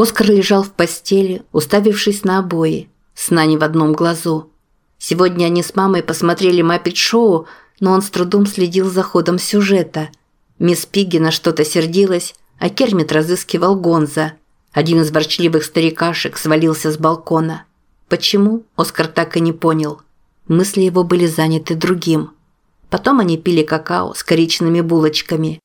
Оскар лежал в постели, уставившись на обои, сна не в одном глазу. Сегодня они с мамой посмотрели «Маппет-шоу», но он с трудом следил за ходом сюжета. Мисс Пигги на что-то сердилась, а Кермит разыскивал Гонза. Один из ворчливых старикашек свалился с балкона. Почему, Оскар так и не понял. Мысли его были заняты другим. Потом они пили какао с коричными булочками.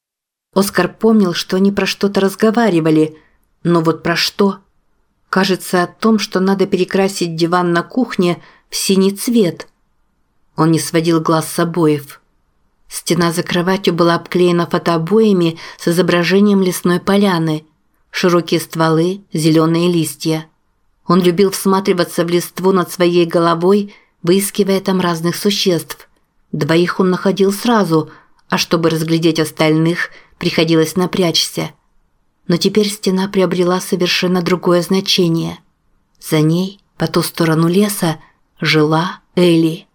Оскар помнил, что они про что-то разговаривали, но вот про что? Кажется, о том, что надо перекрасить диван на кухне в синий цвет. Он не сводил глаз с обоев. Стена за кроватью была обклеена фотообоями с изображением лесной поляны. Широкие стволы, зеленые листья. Он любил всматриваться в листву над своей головой, выискивая там разных существ. Двоих он находил сразу, а чтобы разглядеть остальных, приходилось напрячься – но теперь стена приобрела совершенно другое значение. За ней, по ту сторону леса, жила Элли.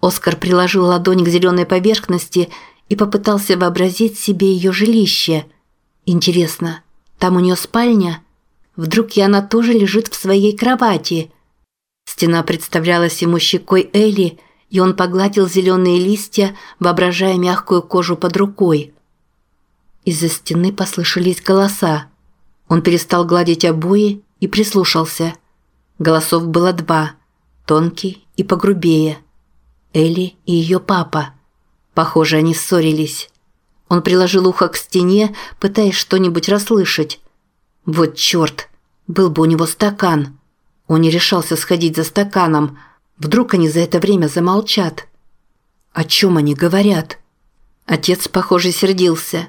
Оскар приложил ладонь к зеленой поверхности и попытался вообразить себе ее жилище. Интересно, там у нее спальня? Вдруг и она тоже лежит в своей кровати? Стена представлялась ему щекой Элли, и он погладил зеленые листья, воображая мягкую кожу под рукой. Из-за стены послышались голоса. Он перестал гладить обои и прислушался. Голосов было два, тонкий и погрубее. Элли и ее папа. Похоже, они ссорились. Он приложил ухо к стене, пытаясь что-нибудь расслышать. Вот черт, был бы у него стакан. Он не решался сходить за стаканом. Вдруг они за это время замолчат. О чем они говорят? Отец, похоже, сердился.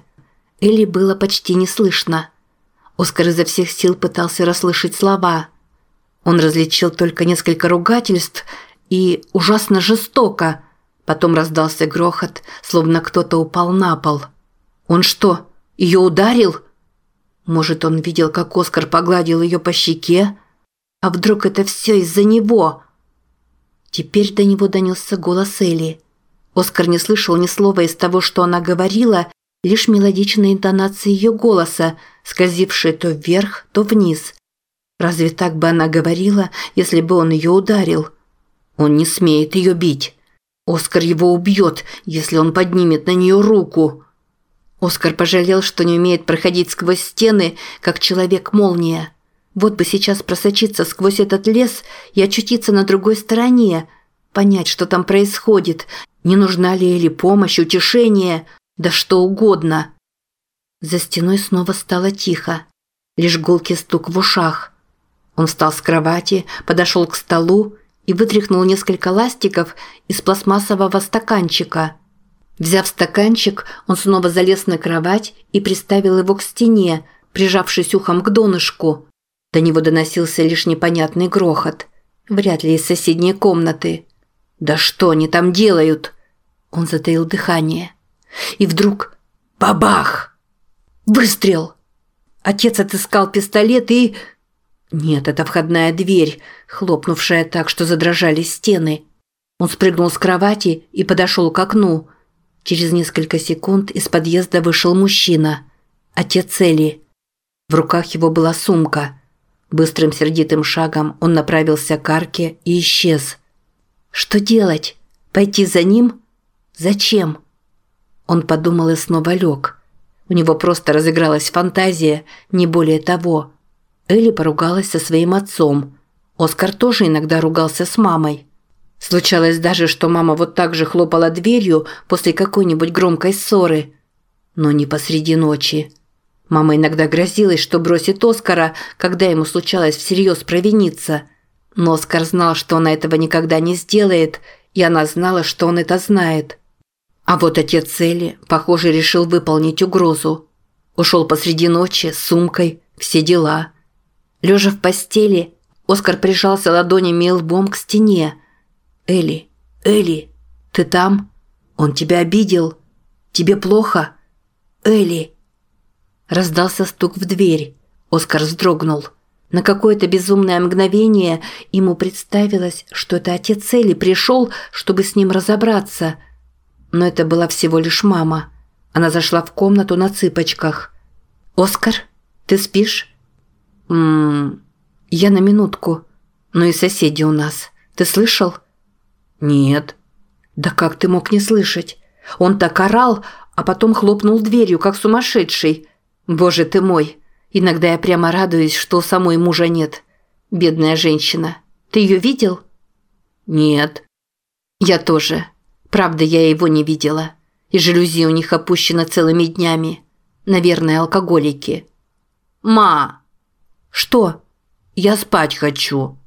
Элли было почти не слышно. Оскар изо всех сил пытался расслышать слова. Он различил только несколько ругательств и ужасно жестоко. Потом раздался грохот, словно кто-то упал на пол. Он что, ее ударил? Может, он видел, как Оскар погладил ее по щеке? А вдруг это все из-за него? Теперь до него донесся голос Элли. Оскар не слышал ни слова из того, что она говорила, лишь мелодичные интонации ее голоса, скользившие то вверх, то вниз. Разве так бы она говорила, если бы он ее ударил? Он не смеет ее бить. Оскар его убьет, если он поднимет на нее руку. Оскар пожалел, что не умеет проходить сквозь стены, как человек-молния. Вот бы сейчас просочиться сквозь этот лес и очутиться на другой стороне, понять, что там происходит, не нужна ли или помощь, утешение – да что угодно. За стеной снова стало тихо, лишь гулкий стук в ушах. Он встал с кровати, подошел к столу и вытряхнул несколько ластиков из пластмассового стаканчика. Взяв стаканчик, он снова залез на кровать и приставил его к стене, прижавшись ухом к донышку. До него доносился лишь непонятный грохот. Вряд ли из соседней комнаты. «Да что они там делают?» Он затаил дыхание. И вдруг бабах! Выстрел! Отец отыскал пистолет и... Нет, это входная дверь, хлопнувшая так, что задрожали стены. Он спрыгнул с кровати и подошел к окну. Через несколько секунд из подъезда вышел мужчина. Отец Эли. В руках его была сумка. Быстрым сердитым шагом он направился к арке и исчез. Что делать? Пойти за ним? Зачем? Он подумал и снова лег. У него просто разыгралась фантазия, не более того. Элли поругалась со своим отцом. Оскар тоже иногда ругался с мамой. Случалось даже, что мама вот так же хлопала дверью после какой-нибудь громкой ссоры. Но не посреди ночи. Мама иногда грозилась, что бросит Оскара, когда ему случалось всерьез провиниться. Но Оскар знал, что она этого никогда не сделает, и она знала, что он это знает. А вот отец Цели, похоже, решил выполнить угрозу. Ушел посреди ночи с сумкой, все дела. Лежа в постели, Оскар прижался ладонями и лбом к стене. «Элли, Элли, ты там? Он тебя обидел? Тебе плохо? Элли!» Раздался стук в дверь. Оскар вздрогнул. На какое-то безумное мгновение ему представилось, что это отец Элли пришел, чтобы с ним разобраться – но это была всего лишь мама. Она зашла в комнату на цыпочках. «Оскар, ты спишь?» Ммм, я на минутку. Ну и соседи у нас. Ты слышал? Нет. Да как ты мог не слышать? Он так орал, а потом хлопнул дверью, как сумасшедший. Боже ты мой. Иногда я прямо радуюсь, что у самой мужа нет. Бедная женщина. Ты ее видел? Нет. Я тоже. Правда, я его не видела. И жалюзи у них опущены целыми днями. Наверное, алкоголики. Ма! Что? Я спать хочу.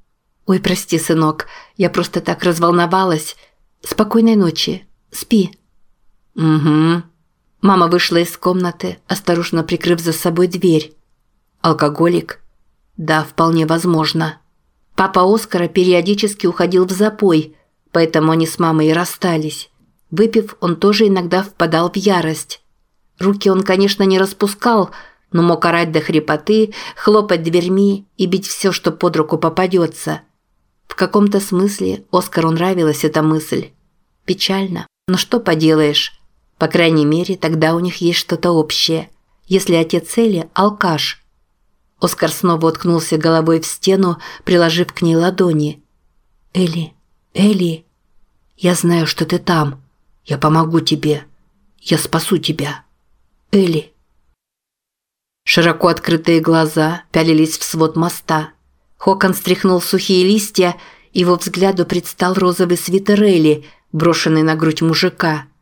Ой, прости, сынок. Я просто так разволновалась. Спокойной ночи. Спи. Угу. Мама вышла из комнаты, осторожно прикрыв за собой дверь. Алкоголик? Да, вполне возможно. Папа Оскара периодически уходил в запой, поэтому они с мамой и расстались. Выпив, он тоже иногда впадал в ярость. Руки он, конечно, не распускал, но мог орать до хрипоты, хлопать дверьми и бить все, что под руку попадется. В каком-то смысле Оскару нравилась эта мысль. Печально, но что поделаешь. По крайней мере, тогда у них есть что-то общее. Если отец Элли – алкаш. Оскар снова уткнулся головой в стену, приложив к ней ладони. «Элли, Элли, я знаю, что ты там. Я помогу тебе. Я спасу тебя. Элли». Широко открытые глаза пялились в свод моста. Хокон стряхнул сухие листья, его взгляду предстал розовый свитер Элли, брошенный на грудь мужика –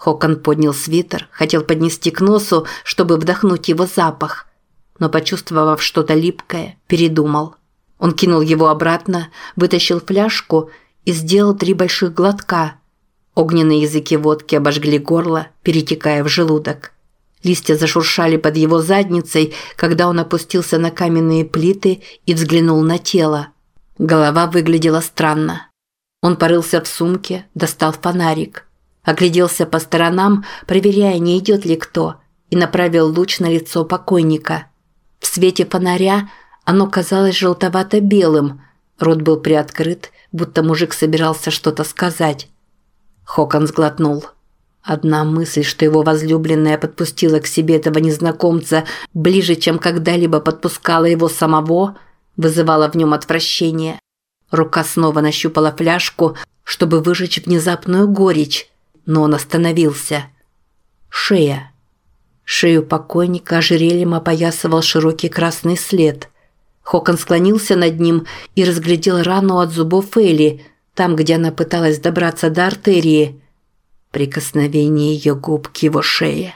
Хокон поднял свитер, хотел поднести к носу, чтобы вдохнуть его запах, но, почувствовав что-то липкое, передумал. Он кинул его обратно, вытащил фляжку и сделал три больших глотка. Огненные языки водки обожгли горло, перетекая в желудок. Листья зашуршали под его задницей, когда он опустился на каменные плиты и взглянул на тело. Голова выглядела странно. Он порылся в сумке, достал фонарик – Огляделся по сторонам, проверяя, не идет ли кто, и направил луч на лицо покойника. В свете фонаря оно казалось желтовато-белым, рот был приоткрыт, будто мужик собирался что-то сказать. Хокон сглотнул. Одна мысль, что его возлюбленная подпустила к себе этого незнакомца ближе, чем когда-либо подпускала его самого, вызывала в нем отвращение. Рука снова нащупала фляжку, чтобы выжечь внезапную горечь, но он остановился. Шея. Шею покойника ожерельем опоясывал широкий красный след. Хокон склонился над ним и разглядел рану от зубов Элли, там, где она пыталась добраться до артерии. Прикосновение ее губ к его шее.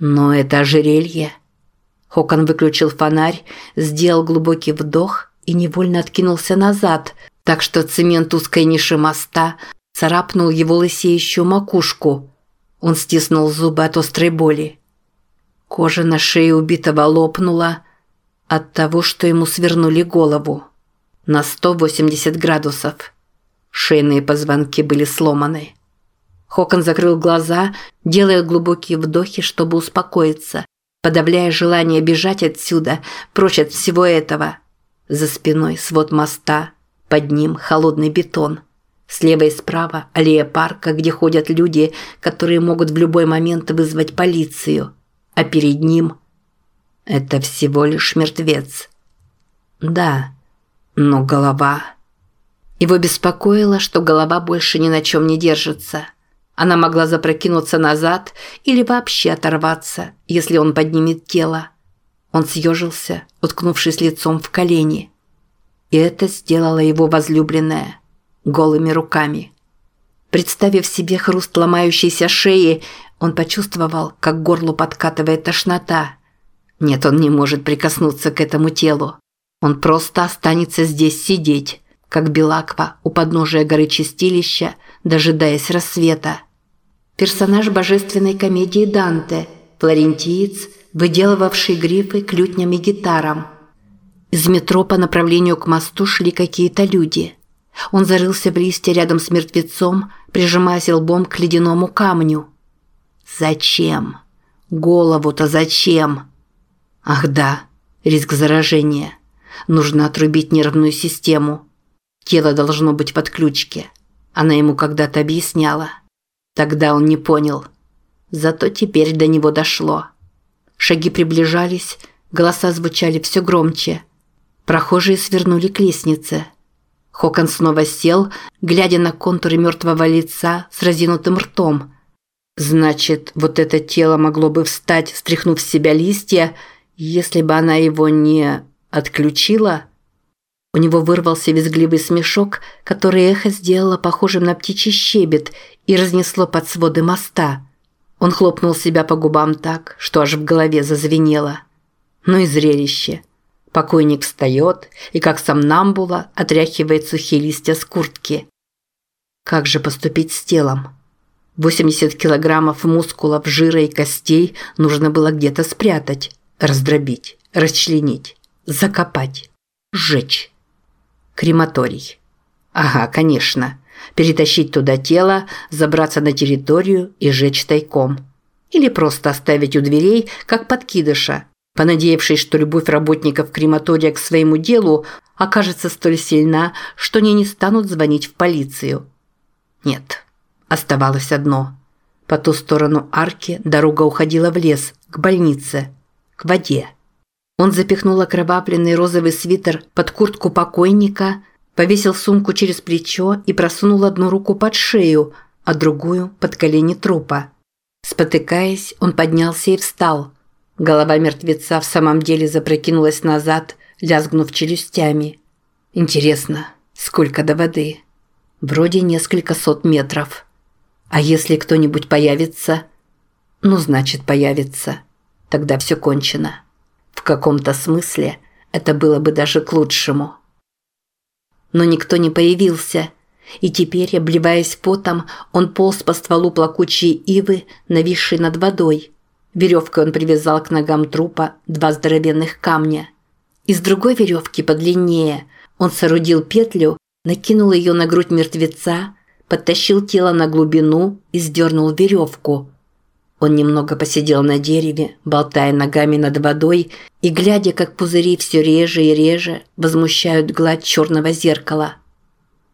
Но это ожерелье. Хокон выключил фонарь, сделал глубокий вдох и невольно откинулся назад, так что цемент узкой ниши моста царапнул его лысеющую макушку. Он стиснул зубы от острой боли. Кожа на шее убитого лопнула от того, что ему свернули голову. На 180 градусов. Шейные позвонки были сломаны. Хокон закрыл глаза, делая глубокие вдохи, чтобы успокоиться, подавляя желание бежать отсюда, прочь от всего этого. За спиной свод моста, под ним холодный бетон. Слева и справа аллея парка, где ходят люди, которые могут в любой момент вызвать полицию. А перед ним это всего лишь мертвец. Да, но голова... Его беспокоило, что голова больше ни на чем не держится. Она могла запрокинуться назад или вообще оторваться, если он поднимет тело. Он съежился, уткнувшись лицом в колени. И это сделала его возлюбленная – голыми руками. Представив себе хруст ломающейся шеи, он почувствовал, как горлу подкатывает тошнота. Нет, он не может прикоснуться к этому телу. Он просто останется здесь сидеть, как Белаква у подножия горы Чистилища, дожидаясь рассвета. Персонаж божественной комедии Данте, флорентиец, выделывавший грифы клютням и гитарам. Из метро по направлению к мосту шли какие-то люди – он зарылся в листья рядом с мертвецом, прижимаясь лбом к ледяному камню. Зачем? Голову-то зачем? Ах да, риск заражения. Нужно отрубить нервную систему. Тело должно быть в отключке. Она ему когда-то объясняла. Тогда он не понял. Зато теперь до него дошло. Шаги приближались, голоса звучали все громче – Прохожие свернули к лестнице. Хокон снова сел, глядя на контуры мертвого лица с разинутым ртом. Значит, вот это тело могло бы встать, стряхнув с себя листья, если бы она его не отключила? У него вырвался визгливый смешок, который эхо сделало похожим на птичий щебет и разнесло под своды моста. Он хлопнул себя по губам так, что аж в голове зазвенело. Ну и зрелище. Покойник встает и, как сам Намбула, отряхивает сухие листья с куртки. Как же поступить с телом? 80 килограммов мускулов, жира и костей нужно было где-то спрятать, раздробить, расчленить, закопать, сжечь. Крематорий. Ага, конечно. Перетащить туда тело, забраться на территорию и сжечь тайком. Или просто оставить у дверей, как подкидыша, понадеявшись, что любовь работников крематория к своему делу окажется столь сильна, что они не станут звонить в полицию. Нет. Оставалось одно. По ту сторону арки дорога уходила в лес, к больнице, к воде. Он запихнул окровавленный розовый свитер под куртку покойника, повесил сумку через плечо и просунул одну руку под шею, а другую под колени трупа. Спотыкаясь, он поднялся и встал. Голова мертвеца в самом деле запрокинулась назад, лязгнув челюстями. Интересно, сколько до воды? Вроде несколько сот метров. А если кто-нибудь появится? Ну, значит, появится. Тогда все кончено. В каком-то смысле это было бы даже к лучшему. Но никто не появился, и теперь, обливаясь потом, он полз по стволу плакучей ивы, нависшей над водой. Веревкой он привязал к ногам трупа два здоровенных камня. Из другой веревки подлиннее он соорудил петлю, накинул ее на грудь мертвеца, подтащил тело на глубину и сдернул веревку. Он немного посидел на дереве, болтая ногами над водой и глядя, как пузыри все реже и реже возмущают гладь черного зеркала.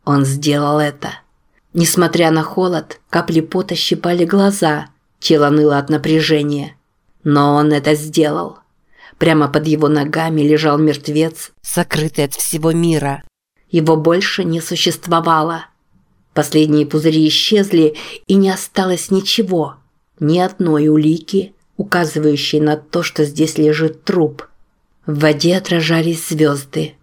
Он сделал это. Несмотря на холод, капли пота щипали глаза, тело ныло от напряжения. Но он это сделал. Прямо под его ногами лежал мертвец, сокрытый от всего мира. Его больше не существовало. Последние пузыри исчезли, и не осталось ничего, ни одной улики, указывающей на то, что здесь лежит труп. В воде отражались звезды.